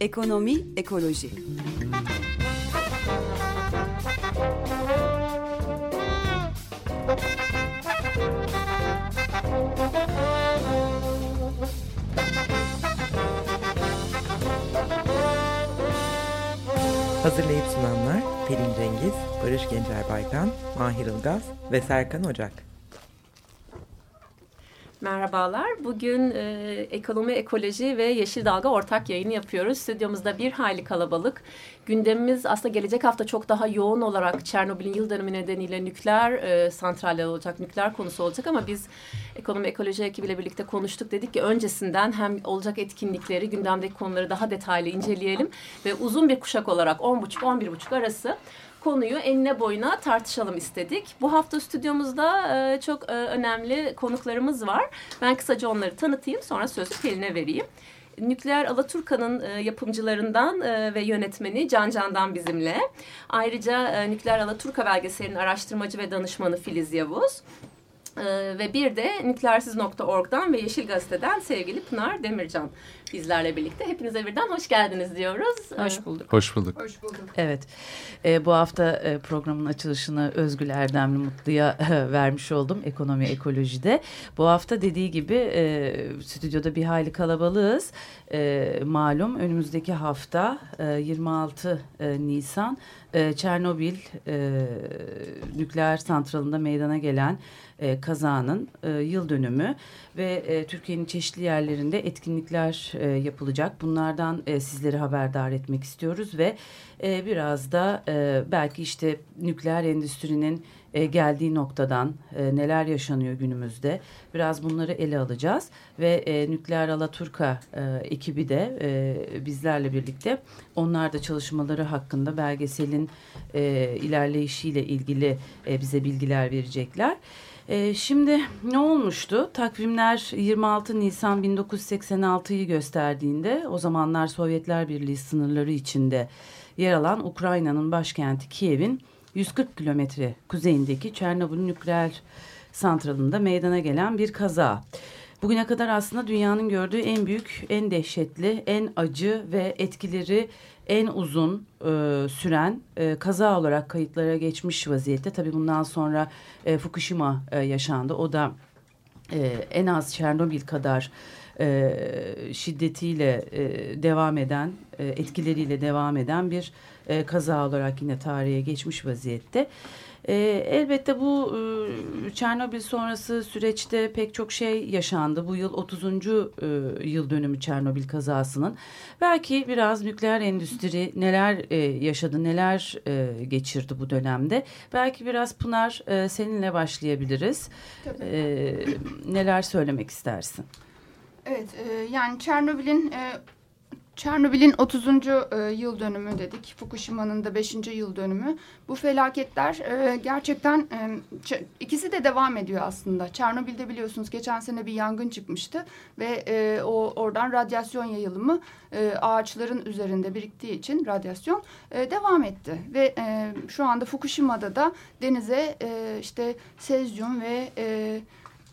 Ekonomi, ekoloji. Hazırlayıp sunanlar Pelin Cengiz, Barış Gencer Baykan, Mahir Ilgaz ve Serkan Ocak. Merhabalar. Bugün e, ekonomi, ekoloji ve yeşil dalga ortak yayını yapıyoruz. Stüdyomuzda bir hayli kalabalık. Gündemimiz aslında gelecek hafta çok daha yoğun olarak Çernobil'in yıl dönümü nedeniyle nükleer e, santraller olacak, nükleer konusu olacak ama biz ekonomi, ekoloji ekibiyle birlikte konuştuk. Dedik ki öncesinden hem olacak etkinlikleri, gündemdeki konuları daha detaylı inceleyelim ve uzun bir kuşak olarak 10.30-11.30 arası konuyu enine boyuna tartışalım istedik. Bu hafta stüdyomuzda e, çok e, önemli konuklarımız var. Ben kısaca onları tanıtayım sonra sözü Pelin'e vereyim. Nükleer Alaturka'nın e, yapımcılarından e, ve yönetmeni Can Can'dan bizimle. Ayrıca e, Nükleer Alaturka belgeselinin araştırmacı ve danışmanı Filiz Yavuz. Ee, ve bir de nükleersiz.org'dan ve Yeşil Gazete'den sevgili Pınar Demircan bizlerle birlikte. Hepinize birden hoş geldiniz diyoruz. Hoş bulduk. Hoş bulduk. Hoş bulduk. Evet, e, bu hafta e, programın açılışını Özgül Erdemli Mutlu'ya e, vermiş oldum ekonomi ekolojide. Bu hafta dediği gibi e, stüdyoda bir hayli kalabalığız. E, malum önümüzdeki hafta e, 26 e, Nisan e, Çernobil e, nükleer santralında meydana gelen e, kazanın e, yıl dönümü ve e, Türkiye'nin çeşitli yerlerinde etkinlikler e, yapılacak. Bunlardan e, sizleri haberdar etmek istiyoruz ve e, biraz da e, belki işte nükleer endüstrinin e, geldiği noktadan e, neler yaşanıyor günümüzde biraz bunları ele alacağız ve e, Nükleer Alaturka e, ekibi de e, bizlerle birlikte onlar da çalışmaları hakkında belgeselin e, ilerleyişiyle ilgili e, bize bilgiler verecekler. E, şimdi ne olmuştu? Takvimler 26 Nisan 1986'yı gösterdiğinde o zamanlar Sovyetler Birliği sınırları içinde yer alan Ukrayna'nın başkenti Kiev'in 140 kilometre kuzeyindeki Çernobil nükleer santralında meydana gelen bir kaza. Bugüne kadar aslında dünyanın gördüğü en büyük, en dehşetli, en acı ve etkileri en uzun e, süren e, kaza olarak kayıtlara geçmiş vaziyette. Tabii bundan sonra e, Fukushima e, yaşandı. O da e, en az Çernobil kadar e, şiddetiyle e, devam eden, e, etkileriyle devam eden bir e, kaza olarak yine tarihe geçmiş vaziyette. E, elbette bu e, Çernobil sonrası süreçte pek çok şey yaşandı. Bu yıl 30. E, yıl dönümü Çernobil kazasının. Belki biraz nükleer endüstri neler e, yaşadı, neler e, geçirdi bu dönemde. Belki biraz Pınar e, seninle başlayabiliriz. E, neler söylemek istersin? Evet, e, yani Çernobil'in e, Çernobil'in 30. E, yıl dönümü dedik. Fukushima'nın da 5. yıl dönümü. Bu felaketler e, gerçekten e, ikisi de devam ediyor aslında. Çernobil'de biliyorsunuz geçen sene bir yangın çıkmıştı ve o oradan radyasyon yayılımı ağaçların üzerinde biriktiği için radyasyon devam etti. Ve şu anda Fukushima'da da denize işte sezyum ve e,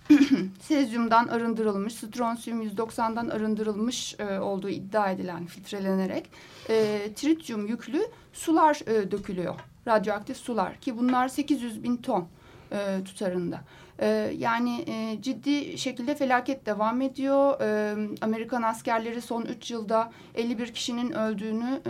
sezyumdan arındırılmış, stronsiyum 190'dan arındırılmış e, olduğu iddia edilen filtrelenerek e, trityum yüklü sular e, dökülüyor. Radyoaktif sular ki bunlar 800 bin ton e, tutarında. E, yani e, ciddi şekilde felaket devam ediyor. E, Amerikan askerleri son 3 yılda 51 kişinin öldüğünü, e,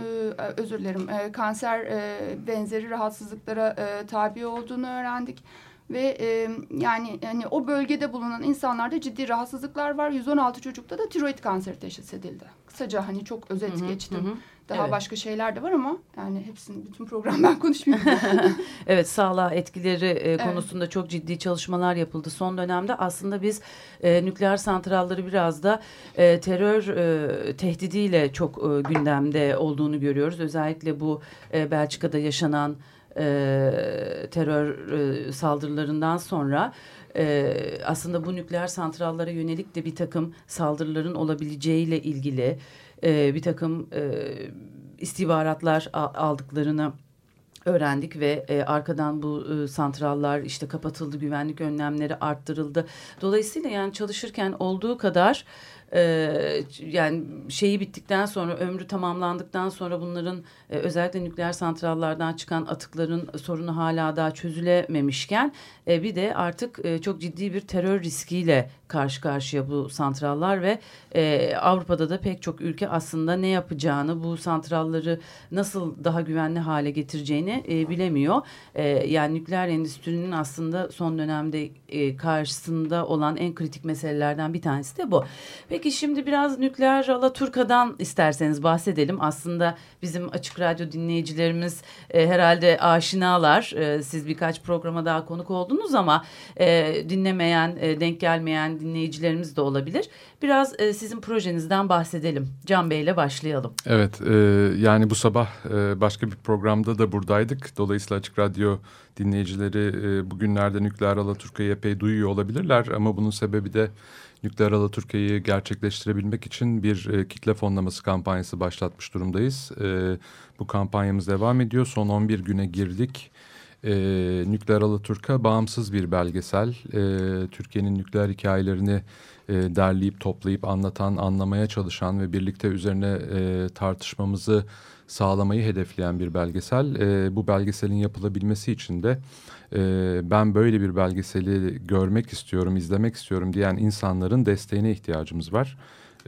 özür dilerim, e, kanser e, benzeri rahatsızlıklara e, tabi olduğunu öğrendik ve e, yani hani o bölgede bulunan insanlarda ciddi rahatsızlıklar var. 116 çocukta da tiroid kanseri teşhis edildi. Kısaca hani çok özet hı hı, geçtim. Hı. Daha evet. başka şeyler de var ama yani hepsini bütün program ben konuşmuyorum. evet sağlığa etkileri e, evet. konusunda çok ciddi çalışmalar yapıldı son dönemde. Aslında biz e, nükleer santralları biraz da e, terör e, tehdidiyle çok e, gündemde olduğunu görüyoruz. Özellikle bu e, Belçika'da yaşanan e, terör e, saldırılarından sonra e, aslında bu nükleer santrallara yönelik de bir takım saldırıların olabileceğiyle ilgili e, bir takım e, istihbaratlar aldıklarını öğrendik ve e, arkadan bu e, santrallar işte kapatıldı, güvenlik önlemleri arttırıldı. Dolayısıyla yani çalışırken olduğu kadar e, yani şeyi bittikten sonra ömrü tamamlandıktan sonra bunların e, özellikle nükleer santrallardan çıkan atıkların sorunu hala daha çözülememişken e, bir de artık e, çok ciddi bir terör riskiyle karşı karşıya bu santrallar ve Avrupa'da da pek çok ülke aslında ne yapacağını bu santralları nasıl daha güvenli hale getireceğini bilemiyor. Yani nükleer endüstrinin aslında son dönemde karşısında olan en kritik meselelerden bir tanesi de bu. Peki şimdi biraz nükleer Alaturka'dan isterseniz bahsedelim. Aslında bizim Açık Radyo dinleyicilerimiz e, herhalde aşinalar. E, siz birkaç programa daha konuk oldunuz ama e, dinlemeyen, e, denk gelmeyen dinleyicilerimiz de olabilir. Biraz e, sizin projenizden bahsedelim. Can Bey ile başlayalım. Evet, e, yani bu sabah e, başka bir programda da buradaydık. Dolayısıyla Açık Radyo dinleyicileri e, bugünlerde Nükleer Alaturka'yı epey duyuyor olabilirler. Ama bunun sebebi de Nükleer Alaturka'yı gerçekleştirebilmek için bir e, kitle fonlaması kampanyası başlatmış durumdayız. E, bu kampanyamız devam ediyor. Son 11 güne girdik. E, Nükleer Alaturka bağımsız bir belgesel. E, Türkiye'nin nükleer hikayelerini e, derleyip toplayıp anlatan, anlamaya çalışan ve birlikte üzerine e, tartışmamızı sağlamayı hedefleyen bir belgesel. E, bu belgeselin yapılabilmesi için de e, ben böyle bir belgeseli görmek istiyorum, izlemek istiyorum diyen insanların desteğine ihtiyacımız var.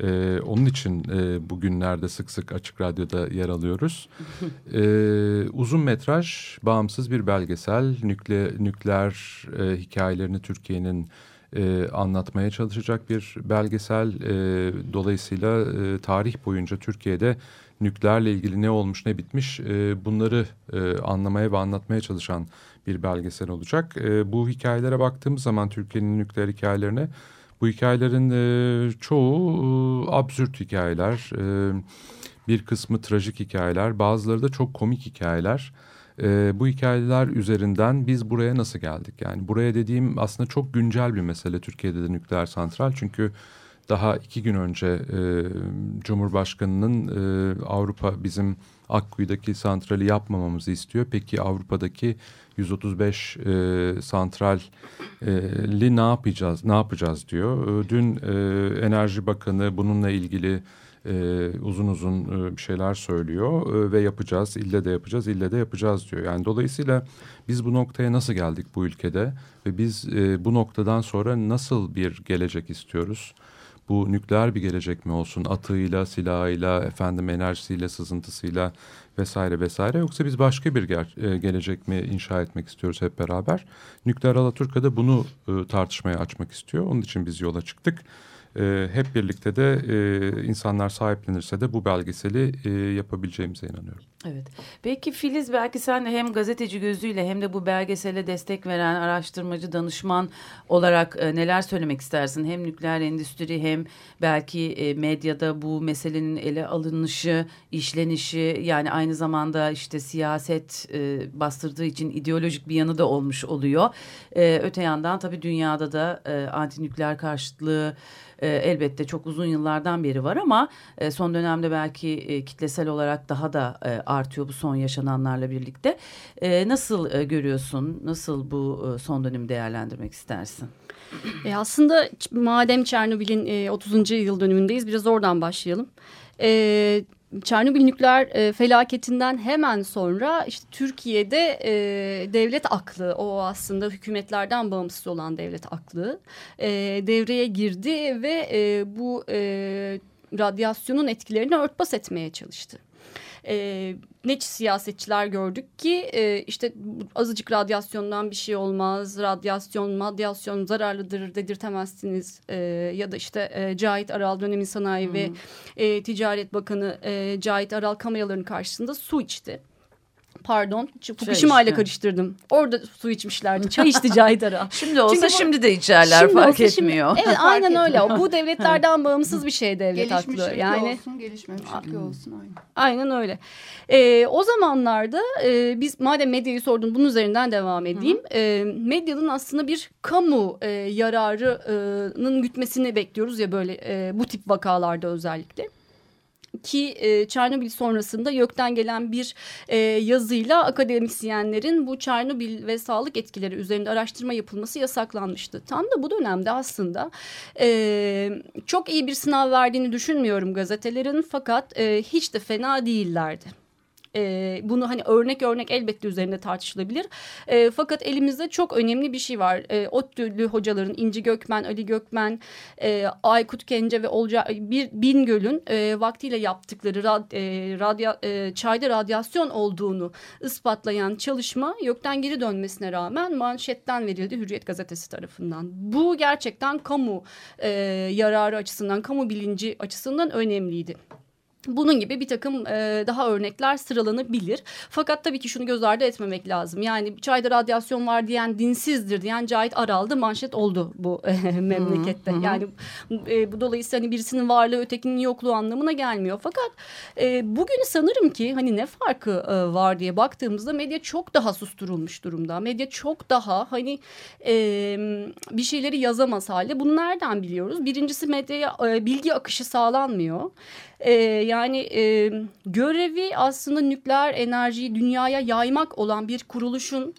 Ee, onun için e, bugünlerde sık sık Açık Radyo'da yer alıyoruz. ee, uzun metraj, bağımsız bir belgesel, nükle, nükleer e, hikayelerini Türkiye'nin e, anlatmaya çalışacak bir belgesel. E, dolayısıyla e, tarih boyunca Türkiye'de nükleerle ilgili ne olmuş ne bitmiş e, bunları e, anlamaya ve anlatmaya çalışan bir belgesel olacak. E, bu hikayelere baktığımız zaman Türkiye'nin nükleer hikayelerine bu hikayelerin e, çoğu e, absürt hikayeler, e, bir kısmı trajik hikayeler, bazıları da çok komik hikayeler. Bu hikayeler üzerinden biz buraya nasıl geldik? Yani buraya dediğim aslında çok güncel bir mesele Türkiye'de de nükleer santral. Çünkü daha iki gün önce e, Cumhurbaşkanı'nın e, Avrupa bizim Akkuyu'daki santrali yapmamamızı istiyor. Peki Avrupa'daki 135 e, santrali ne yapacağız ne yapacağız diyor. E, dün e, Enerji Bakanı bununla ilgili e, uzun uzun e, şeyler söylüyor e, ve yapacağız ille de yapacağız ille de yapacağız diyor. Yani dolayısıyla biz bu noktaya nasıl geldik bu ülkede ve biz e, bu noktadan sonra nasıl bir gelecek istiyoruz? bu nükleer bir gelecek mi olsun atığıyla, silahıyla, efendim enerjisiyle, sızıntısıyla vesaire vesaire yoksa biz başka bir e, gelecek mi inşa etmek istiyoruz hep beraber. Nükleer Alaturka'da bunu e, tartışmaya açmak istiyor. Onun için biz yola çıktık e, hep birlikte de e, insanlar sahiplenirse de bu belgeseli e, yapabileceğimize inanıyorum. Evet. Peki Filiz belki sen hem gazeteci gözüyle hem de bu belgesele destek veren araştırmacı danışman olarak e, neler söylemek istersin? Hem nükleer endüstri hem belki e, medyada bu meselenin ele alınışı, işlenişi yani aynı zamanda işte siyaset e, bastırdığı için ideolojik bir yanı da olmuş oluyor. E, öte yandan tabii dünyada da e, anti nükleer karşıtlığı e, elbette çok uzun yıllardan beri var ama e, son dönemde belki e, kitlesel olarak daha da e, artıyor bu son yaşananlarla birlikte. E, nasıl e, görüyorsun? Nasıl bu e, son dönemi değerlendirmek istersin? E aslında madem Çernobil'in e, 30. yıl dönümündeyiz biraz oradan başlayalım. E, Çernobil nükleer e, felaketinden hemen sonra işte Türkiye'de e, devlet aklı o aslında hükümetlerden bağımsız olan devlet aklı e, devreye girdi ve e, bu e, radyasyonun etkilerini örtbas etmeye çalıştı e, ne siyasetçiler gördük ki e, işte azıcık radyasyondan bir şey olmaz. Radyasyon, madyasyon zararlıdır dedirtemezsiniz. E, ya da işte e, Cahit Aral dönemin sanayi hmm. ve e, Ticaret Bakanı e, Cahit Aral kameraların karşısında su içti pardon. Fukushima ile karıştırdım. Orada su içmişlerdi. Çay içti Caydara. şimdi olsa Çünkü bu, şimdi de içerler şimdi fark etmiyor. Şimdi, evet aynen öyle. Bu devletlerden bağımsız bir şey devlet Gelişmiş aklı. Yani olsun, gelişmemiş ülke olsun aynen. Aynen öyle. Ee, o zamanlarda e, biz madem medyayı sordun bunun üzerinden devam edeyim. E, medyanın aslında bir kamu e, yararının gütmesini bekliyoruz ya böyle e, bu tip vakalarda özellikle. Ki e, Çernobil sonrasında YÖK'ten gelen bir e, yazıyla akademisyenlerin bu Çernobil ve sağlık etkileri üzerinde araştırma yapılması yasaklanmıştı. Tam da bu dönemde aslında e, çok iyi bir sınav verdiğini düşünmüyorum gazetelerin fakat e, hiç de fena değillerdi. E, bunu hani örnek örnek elbette üzerinde tartışılabilir. E, fakat elimizde çok önemli bir şey var. E, ODTÜ'lü hocaların İnci Gökmen, Ali Gökmen, e, Aykut Kence ve Olca bir Bingöl'ün e, vaktiyle yaptıkları rad, e, radya, e, çayda radyasyon olduğunu ispatlayan çalışma YÖK'ten geri dönmesine rağmen manşetten verildi Hürriyet Gazetesi tarafından. Bu gerçekten kamu e, yararı açısından, kamu bilinci açısından önemliydi. Bunun gibi bir takım e, daha örnekler sıralanabilir. Fakat tabii ki şunu göz ardı etmemek lazım. Yani çayda radyasyon var diyen dinsizdir diyen Cahit Aral'da manşet oldu bu e, memlekette. Hı hı. Yani e, bu dolayısıyla hani birisinin varlığı ötekinin yokluğu anlamına gelmiyor. Fakat e, bugün sanırım ki hani ne farkı e, var diye baktığımızda medya çok daha susturulmuş durumda. Medya çok daha hani e, bir şeyleri yazamaz halde. Bunu nereden biliyoruz? Birincisi medyaya e, bilgi akışı sağlanmıyor. E, yani e, görevi aslında nükleer enerjiyi dünyaya yaymak olan bir kuruluşun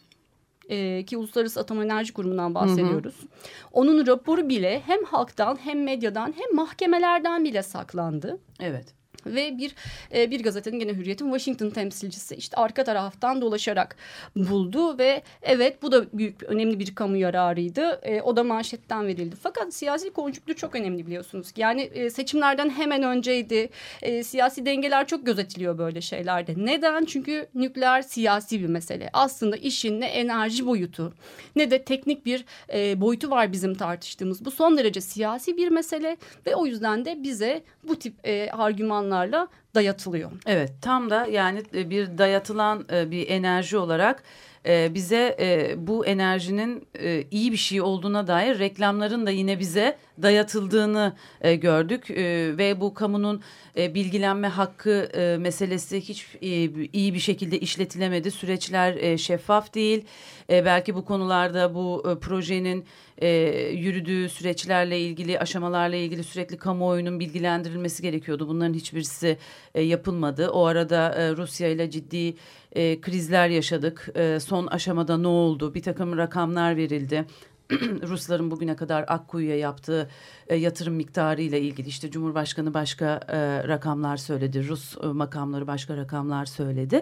e, ki Uluslararası Atom Enerji Kurumu'ndan bahsediyoruz. Hı hı. Onun raporu bile hem halktan hem medyadan hem mahkemelerden bile saklandı. Evet ve bir e, bir gazetenin gene Hürriyet'in Washington temsilcisi işte arka taraftan dolaşarak buldu ve evet bu da büyük önemli bir kamu yararıydı. E, o da manşetten verildi. Fakat siyasi konjüktür çok önemli biliyorsunuz. Yani e, seçimlerden hemen önceydi. E, siyasi dengeler çok gözetiliyor böyle şeylerde. Neden? Çünkü nükleer siyasi bir mesele. Aslında işin ne enerji boyutu ne de teknik bir e, boyutu var bizim tartıştığımız. Bu son derece siyasi bir mesele ve o yüzden de bize bu tip e, argümanlar imkanlarla dayatılıyor. Evet tam da yani e, bir dayatılan e, bir enerji olarak e, bize bu enerjinin iyi bir şey olduğuna dair reklamların da yine bize dayatıldığını gördük ve bu kamunun bilgilenme hakkı meselesi hiç iyi bir şekilde işletilemedi süreçler şeffaf değil belki bu konularda bu projenin yürüdüğü süreçlerle ilgili aşamalarla ilgili sürekli kamuoyunun bilgilendirilmesi gerekiyordu. Bunların hiçbirisi e, yapılmadı. O arada e, Rusya ile ciddi e, krizler yaşadık. Son aşamada ne oldu? Bir takım rakamlar verildi. Rusların bugüne kadar Akkuyu'ya yaptığı e, yatırım miktarı ile ilgili işte Cumhurbaşkanı başka e, rakamlar söyledi. Rus e, makamları başka rakamlar söyledi.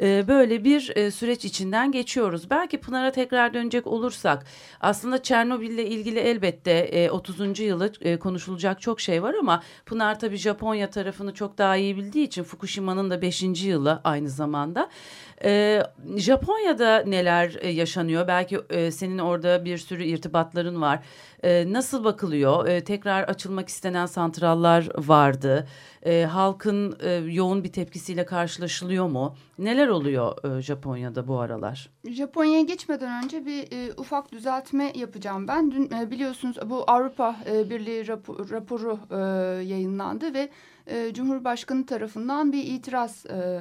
E, böyle bir e, süreç içinden geçiyoruz. Belki Pınar'a tekrar dönecek olursak aslında Çernobil ile ilgili elbette e, 30. yılı e, konuşulacak çok şey var ama Pınar tabii Japonya tarafını çok daha iyi bildiği için Fukushima'nın da 5. yılı aynı zamanda. E, Japonya'da neler e, yaşanıyor? Belki e, senin orada bir sürü irtibatların var. E, nasıl bakılıyor? E, tekrar açılmak istenen santrallar vardı. E, halkın e, yoğun bir tepkisiyle karşılaşılıyor mu? Neler oluyor e, Japonya'da bu aralar? Japonya'ya geçmeden önce bir e, ufak düzeltme yapacağım ben. Dün e, biliyorsunuz bu Avrupa e, Birliği rapor, raporu e, yayınlandı ve e, Cumhurbaşkanı tarafından bir itiraz e,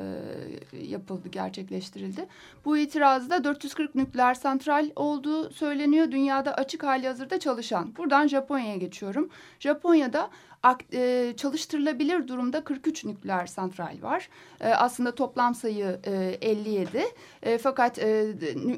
yapıldı, gerçekleştirildi. Bu itirazda 440 nükleer santral olduğu söyleniyor. Dünyada açık hali hazırda çalışan. Buradan Japonya'ya geçiyorum. Japonya'da e, çalıştırılabilir durumda 43 nükleer santral var. E, aslında toplam sayı e, 57. E, fakat e,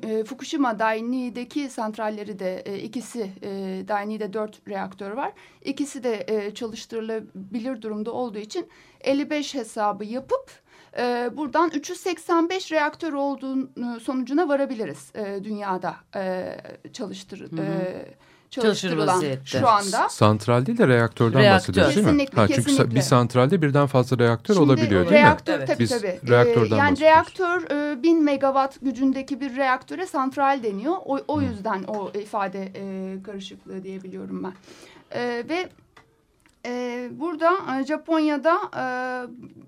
e, Fukushima Daini'deki santralleri de e, ikisi e, Daini'de 4 reaktör var. İkisi de e, çalıştırılabilir durumda olduğu için 55 hesabı yapıp e, buradan 385 reaktör olduğunu sonucuna varabiliriz e, dünyada e, çalıştır. Hı hı. E, çalıştırılan şu anda. Santral değil de reaktörden reaktör. bahsediyoruz değil mi? Ha, çünkü kesinlikle. bir santralde birden fazla reaktör Şimdi, olabiliyor değil reaktör, mi? Tabii Biz tabii. Reaktörden ee, yani reaktör e, 1000 megawatt gücündeki bir reaktöre santral deniyor. O, o yüzden o ifade e, karışıklığı diyebiliyorum ben. E, ve ee, burada e, Japonya'da e,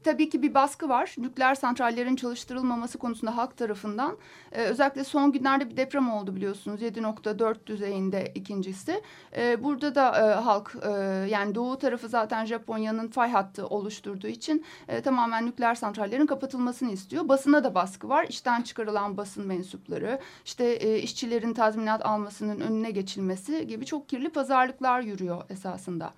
tabii ki bir baskı var. Nükleer santrallerin çalıştırılmaması konusunda halk tarafından. E, özellikle son günlerde bir deprem oldu biliyorsunuz. 7.4 düzeyinde ikincisi. E, burada da e, halk e, yani doğu tarafı zaten Japonya'nın fay hattı oluşturduğu için e, tamamen nükleer santrallerin kapatılmasını istiyor. Basına da baskı var. İşten çıkarılan basın mensupları, işte e, işçilerin tazminat almasının önüne geçilmesi gibi çok kirli pazarlıklar yürüyor esasında.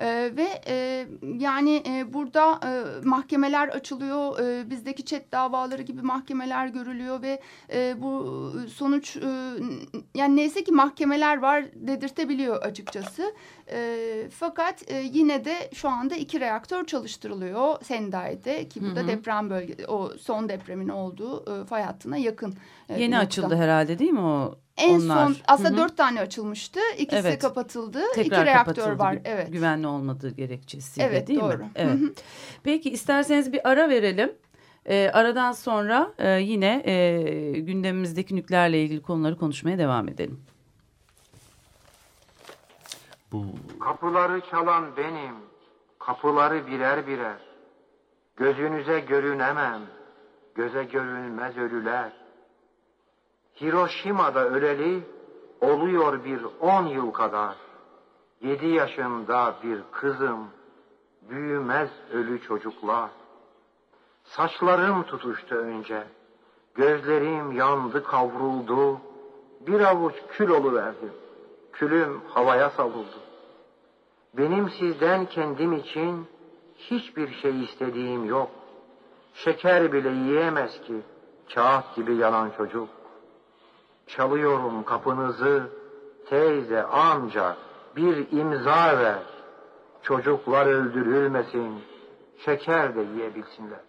E, ve e, yani e, burada e, mahkemeler açılıyor, e, bizdeki çet davaları gibi mahkemeler görülüyor ve e, bu sonuç e, yani neyse ki mahkemeler var dedirtebiliyor açıkçası. E, fakat e, yine de şu anda iki reaktör çalıştırılıyor Sendai'de ki bu da deprem bölge o son depremin olduğu e, fay hattına yakın. E, Yeni nokta. açıldı herhalde değil mi o? En Onlar. son aslında Hı -hı. dört tane açılmıştı. İkisi evet. kapatıldı. Tekrar İki reaktör kapatıldı. var. Evet. Güvenli olmadığı gerekçesiyle evet, değil doğru. mi? Evet. Hı -hı. Peki isterseniz bir ara verelim. E, aradan sonra e, yine e, gündemimizdeki nükleerle ilgili konuları konuşmaya devam edelim. Bu... Kapıları çalan benim. Kapıları birer birer. Gözünüze görünemem. Göze görünmez ölüler. Hiroşima'da öleli oluyor bir on yıl kadar. Yedi yaşında bir kızım, büyümez ölü çocuklar. Saçlarım tutuştu önce, gözlerim yandı kavruldu, bir avuç kül oluverdim, külüm havaya savuldu. Benim sizden kendim için hiçbir şey istediğim yok. Şeker bile yiyemez ki kağıt gibi yanan çocuk. Çalıyorum kapınızı, teyze, amca, bir imza ver. Çocuklar öldürülmesin, şeker de yiyebilsinler.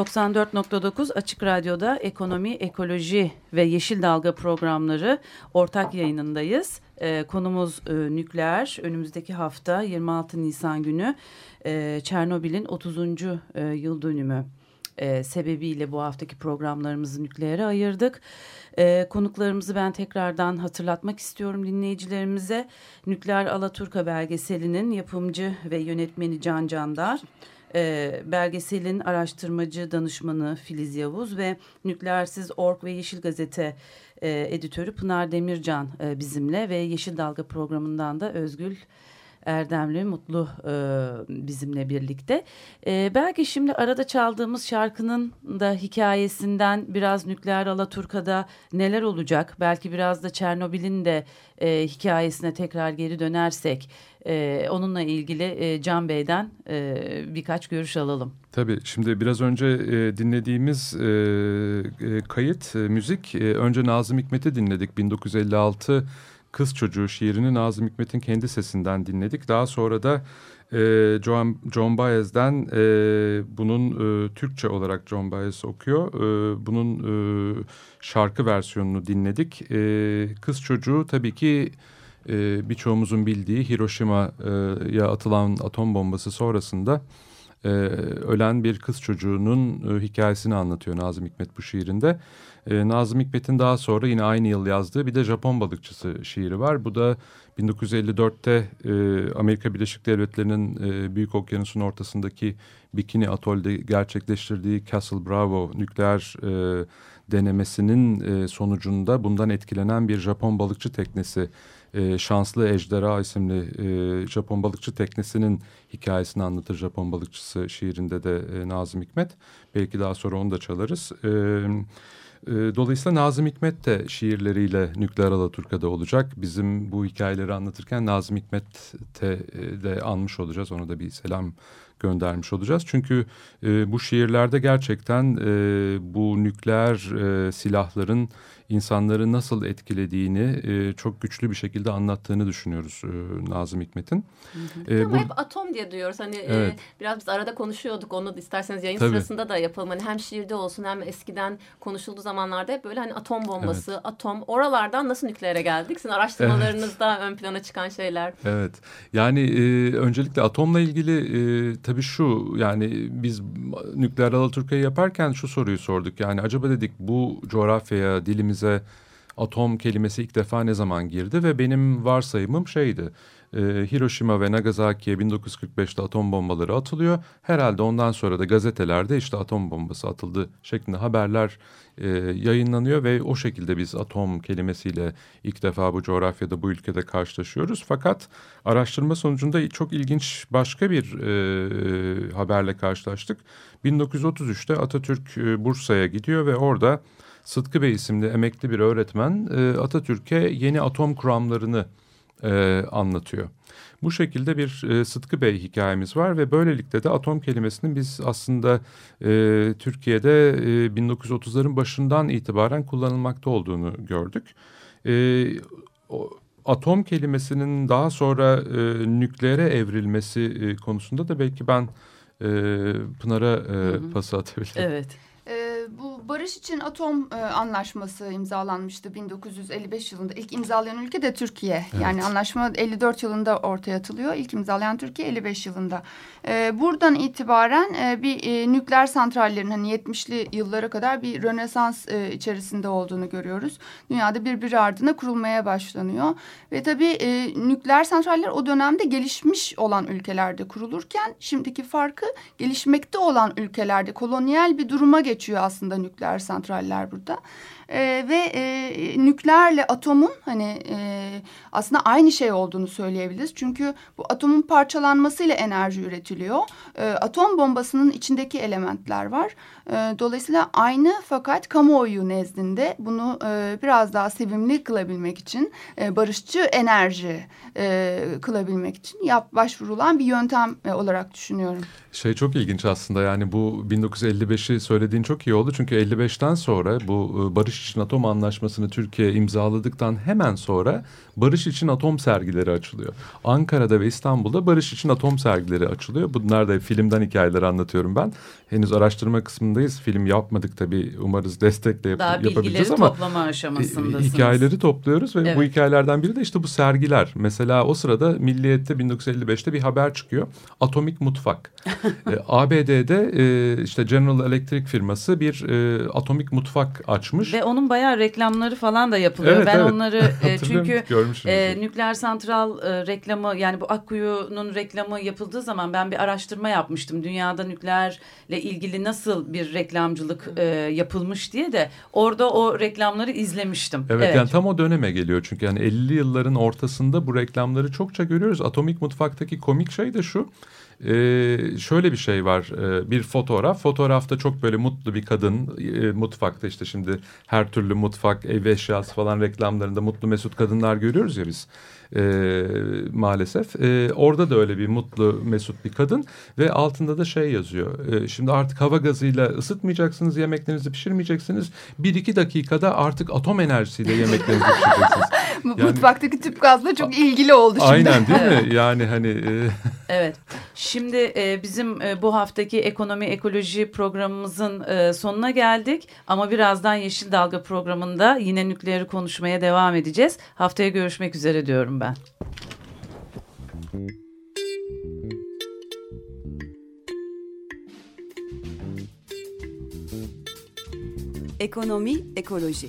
94.9 Açık Radyo'da Ekonomi, Ekoloji ve Yeşil Dalga programları ortak yayınındayız. E, konumuz e, nükleer. Önümüzdeki hafta 26 Nisan günü e, Çernobil'in 30. E, yıl dönümü e, sebebiyle bu haftaki programlarımızı nükleere ayırdık. E, konuklarımızı ben tekrardan hatırlatmak istiyorum dinleyicilerimize. Nükleer Alaturka belgeselinin yapımcı ve yönetmeni Can Candar. E, belgeselin araştırmacı danışmanı Filiz Yavuz ve Nükleersiz Ork ve Yeşil Gazete e, editörü Pınar Demircan e, bizimle ve Yeşil Dalga programından da Özgül Erdemli Mutlu e, bizimle birlikte. E, belki şimdi arada çaldığımız şarkının da hikayesinden biraz nükleer Alaturka'da neler olacak? Belki biraz da Çernobil'in de e, hikayesine tekrar geri dönersek e, onunla ilgili e, Can Bey'den e, birkaç görüş alalım. Tabii şimdi biraz önce e, dinlediğimiz e, e, kayıt, e, müzik e, önce Nazım Hikmet'i dinledik 1956 Kız Çocuğu şiirini Nazım Hikmet'in kendi sesinden dinledik. Daha sonra da e, John, John Baez'den e, bunun e, Türkçe olarak John Baez okuyor. E, bunun e, şarkı versiyonunu dinledik. E, Kız Çocuğu tabii ki e, birçoğumuzun bildiği Hiroşima'ya atılan atom bombası sonrasında e, ölen bir kız çocuğunun e, hikayesini anlatıyor Nazım Hikmet bu şiirinde. E, Nazım Hikmet'in daha sonra yine aynı yıl yazdığı bir de Japon balıkçısı şiiri var. Bu da 1954'te e, Amerika Birleşik Devletleri'nin e, Büyük Okyanus'un ortasındaki Bikini Atol'de gerçekleştirdiği Castle Bravo nükleer e, denemesinin e, sonucunda bundan etkilenen bir Japon balıkçı teknesi e, Şanslı Ejderha isimli e, Japon balıkçı teknesinin hikayesini anlatır Japon balıkçısı şiirinde de e, Nazım Hikmet. Belki daha sonra onu da çalarız. Evet. Dolayısıyla Nazım Hikmet de şiirleriyle Nükleer Alaturka'da olacak. Bizim bu hikayeleri anlatırken Nazım Hikmet'te de anmış olacağız. Ona da bir selam göndermiş olacağız. Çünkü e, bu şiirlerde gerçekten e, bu nükleer e, silahların insanları nasıl etkilediğini e, çok güçlü bir şekilde anlattığını düşünüyoruz e, Nazım Hikmet'in. E, Ama bu, hep atom diye duyuyoruz. Hani e, evet. e, biraz biz arada konuşuyorduk onu isterseniz yayın Tabii. sırasında da yapalım. Hani hem şiirde olsun hem eskiden konuşulduğu zamanlarda hep böyle hani atom bombası, evet. atom oralardan nasıl nükleere geldik? Sizin araştırmalarınızda evet. ön plana çıkan şeyler. Evet. Yani e, öncelikle atomla ilgili e, tabii şu yani biz nükleer Alaturka'yı yaparken şu soruyu sorduk. Yani acaba dedik bu coğrafyaya dilimiz dilimize atom kelimesi ilk defa ne zaman girdi ve benim varsayımım şeydi. E, Hiroşima ve Nagasaki'ye 1945'te atom bombaları atılıyor. Herhalde ondan sonra da gazetelerde işte atom bombası atıldı şeklinde haberler e, yayınlanıyor ve o şekilde biz atom kelimesiyle ilk defa bu coğrafyada bu ülkede karşılaşıyoruz. Fakat araştırma sonucunda çok ilginç başka bir e, haberle karşılaştık. 1933'te Atatürk e, Bursa'ya gidiyor ve orada Sıtkı Bey isimli emekli bir öğretmen e, Atatürk'e yeni atom kuramlarını e, anlatıyor. Bu şekilde bir e, Sıtkı Bey hikayemiz var ve böylelikle de atom kelimesinin biz aslında e, Türkiye'de e, 1930'ların başından itibaren kullanılmakta olduğunu gördük. E, o, atom kelimesinin daha sonra e, nükleere evrilmesi e, konusunda da belki ben e, Pınar'a e, pası atabilirim. Evet barış için atom e, anlaşması imzalanmıştı 1955 yılında. İlk imzalayan ülke de Türkiye. Evet. Yani anlaşma 54 yılında ortaya atılıyor. İlk imzalayan Türkiye 55 yılında. E, buradan itibaren e, bir e, nükleer santrallerin hani 70'li yıllara kadar bir rönesans e, içerisinde olduğunu görüyoruz. Dünyada birbiri ardına kurulmaya başlanıyor. Ve tabii e, nükleer santraller o dönemde gelişmiş olan ülkelerde kurulurken şimdiki farkı gelişmekte olan ülkelerde kolonyal bir duruma geçiyor aslında nükleer santraller burada. E, ve e, nükleerle atomun hani e, aslında aynı şey olduğunu söyleyebiliriz. Çünkü bu atomun parçalanmasıyla enerji üretiliyor. E, atom bombasının içindeki elementler var. E, dolayısıyla aynı fakat kamuoyu nezdinde bunu e, biraz daha sevimli kılabilmek için e, barışçı enerji e, kılabilmek için yap, başvurulan bir yöntem e, olarak düşünüyorum. Şey çok ilginç aslında yani bu 1955'i söylediğin çok iyi oldu. Çünkü 55'ten sonra bu e, barış barış için atom anlaşmasını Türkiye imzaladıktan hemen sonra barış için atom sergileri açılıyor. Ankara'da ve İstanbul'da barış için atom sergileri açılıyor. Bunlar da filmden hikayeler anlatıyorum ben. Henüz araştırma kısmındayız. Film yapmadık tabii. Umarız destekle yap Daha yapabileceğiz ama toplama aşamasındasınız. hikayeleri topluyoruz ve Evet. bu hikayelerden biri de işte bu sergiler. Mesela o sırada Milliyet'te 1955'te bir haber çıkıyor. Atomik Mutfak. e, ABD'de e, işte General Electric firması bir e, atomik mutfak açmış. Ve onun bayağı reklamları falan da yapılıyor. Evet, ben evet. onları e, çünkü e, nükleer santral e, reklamı yani bu Akkuyu'nun reklamı yapıldığı zaman ben bir araştırma yapmıştım. Dünyada nükleerle ilgili nasıl bir reklamcılık e, yapılmış diye de orada o reklamları izlemiştim. Evet, yani tam o döneme geliyor çünkü yani 50'li yılların ortasında bu reklamları çokça görüyoruz. Atomik Mutfak'taki komik şey de şu. Ee, şöyle bir şey var ee, bir fotoğraf. Fotoğrafta çok böyle mutlu bir kadın e, mutfakta işte şimdi her türlü mutfak ev eşyası falan reklamlarında mutlu mesut kadınlar görüyoruz ya biz Ee, maalesef. Ee, orada da öyle bir mutlu mesut bir kadın ve altında da şey yazıyor. Ee, şimdi artık hava gazıyla ısıtmayacaksınız yemeklerinizi pişirmeyeceksiniz. Bir iki dakikada artık atom enerjisiyle yemeklerinizi pişireceksiniz. Bu Yani- Mutfaktaki tüp gazla çok ilgili oldu şimdi. Aynen değil mi? Yani hani e, Evet. Şimdi e, bizim e, bu haftaki ekonomi ekoloji programımızın e, sonuna geldik. Ama birazdan Yeşil Dalga programında yine nükleeri konuşmaya devam edeceğiz. Haftaya görüşmek üzere diyorum ben. Ekonomi, ekoloji.